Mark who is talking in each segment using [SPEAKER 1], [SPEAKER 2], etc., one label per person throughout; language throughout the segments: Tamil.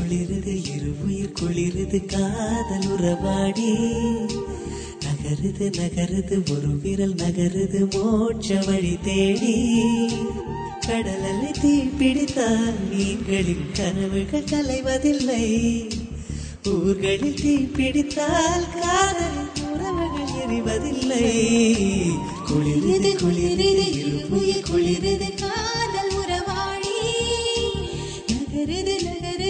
[SPEAKER 1] குளிருது குளிருது இருவுயிர் குளிருது காதல் உறவாடி. நகருது நகருது ஒரு விரல் நகருது மோட்ச வழி தேடி. கடலலை தீ பிடித்தால் மீன்களின் கனவுகள் கலைவதில்லை. ஊர்களில் தீ பிடித்தால் காதல் உறவுகள் எரிவதில்லை. குளிரது குளிரது இருவுயிர் குளிரது
[SPEAKER 2] காதல் உறவாடி. நகருது நகருது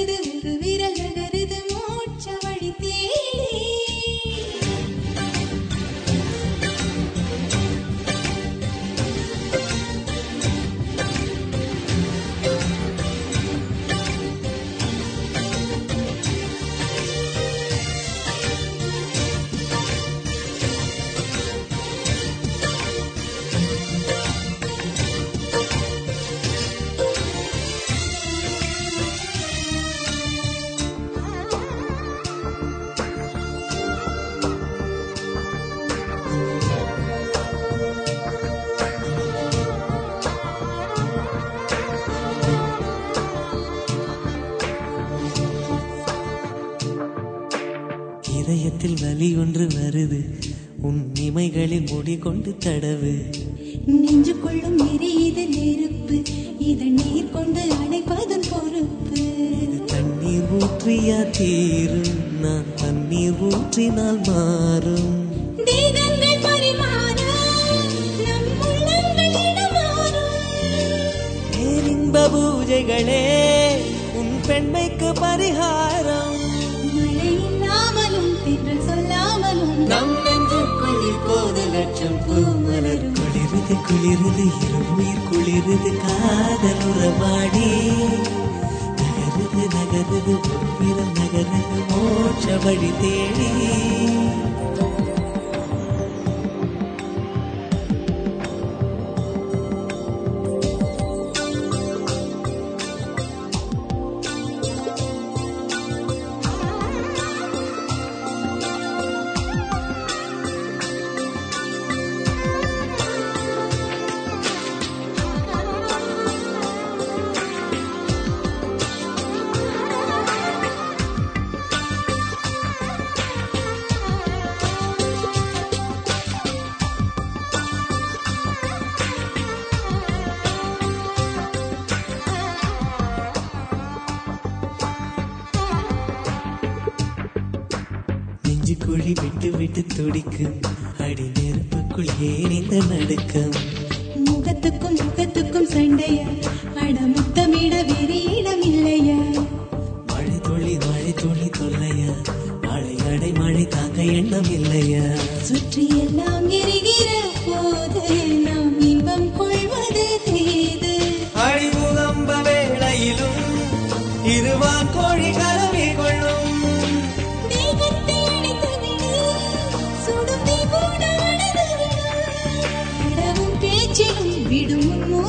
[SPEAKER 1] இதயத்தில் வலி ஒன்று வருது. உன் இமைகளில் முடி கொண்டு தடவு.
[SPEAKER 2] நெஞ்சுக்குள்ளும் எரியுது நெருப்பு. இதை நீர் கொண்டு அணைப்பதன் பொறுப்பு.
[SPEAKER 1] தண்ணீர் ஊற்றியா தீரும். நான் தண்ணீர் ஊற்றினால் மாறும். பூஜைகளே உன் பெண்மைக்கு பரிகாரம்.
[SPEAKER 2] தென்றல் சொல்லாமலும்
[SPEAKER 1] நம் நெஞ்சுக்குள் இப்போது லட்சம் பூ மலரும் குளிருது குளிருது இருவுயிர் குளிருது காதல் உறவாடி. நகருது நகருது நகருது மோட்ச வழி தேடி. நெஞ்சு குழி விட்டு விட்டு துடிக்கும் அடி நெருப்புக்குள் ஏன் இந்த நடுக்கம்.
[SPEAKER 2] முகத்துக்கும் முகத்துக்கும் சண்டையா. அட முத்தமிட வேறு இடம் இல்லையா
[SPEAKER 1] மழை துளி மழை துளி தொல்லையா. மழை அடை மழை தாங்க எண்ணம் இல்லையா.
[SPEAKER 2] சுற்றி எல்லாம் எரிகிற போது நாம் இன்பம் கொள்வது தேது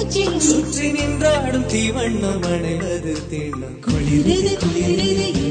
[SPEAKER 1] சுற்றி நின்றாடும் தீவண்ணம் அடைவது குளிருது
[SPEAKER 2] குளிருது குளிருது.